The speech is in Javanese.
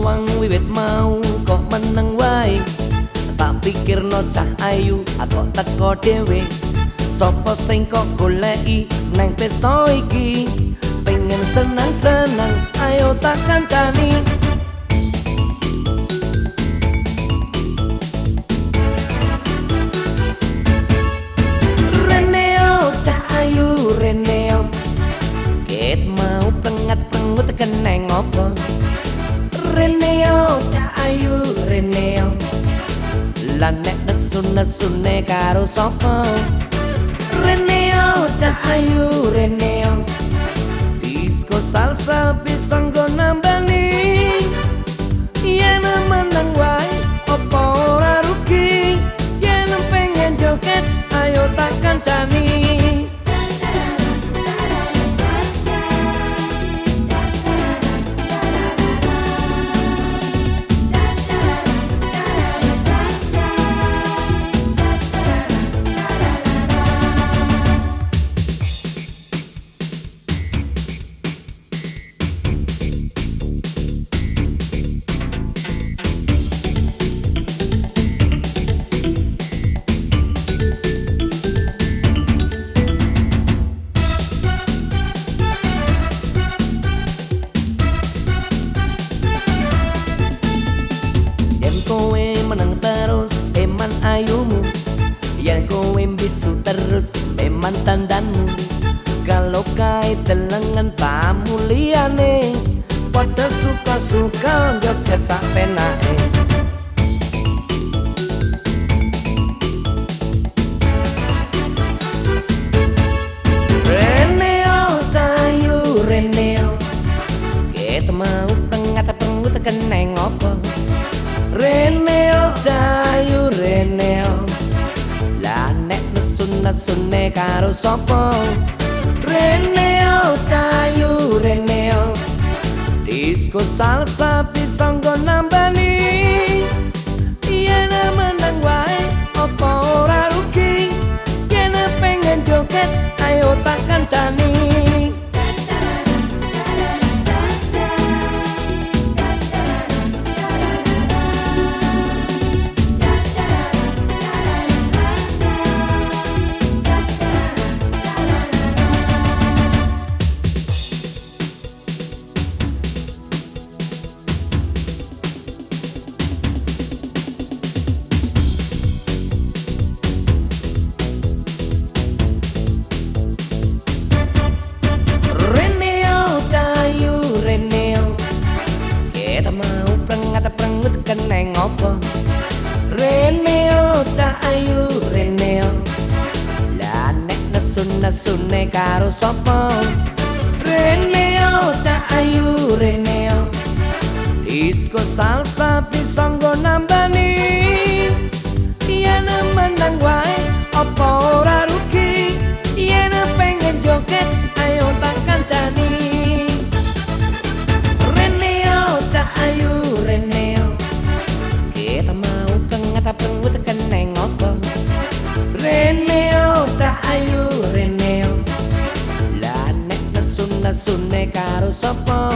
lawang wiwit mau kok meneng wae? Tak pikir no cah ayu atau teko dhewe. Sapa sing kok goleki nang pesta iki? Pengen senang-senang ayo tak kancani. -senang. Lan nek nesu-nesune karo sapa Reneo cah ayu Reneo Pada suka-suka joget sak penake Reneo sayu Reneo Kita mau pengat-pengut keneng apa Reneo cayu Reneo Lah nek nesun-nesune karo sapa? Reneo salsa bisa nggo nambani pengat-pengut keneng apa? Reneo cayu Reneo Lah nek nesun-nesune karo sapa? Reneo cayu Reneo Disco salsa bisa nggo nambani karo sapa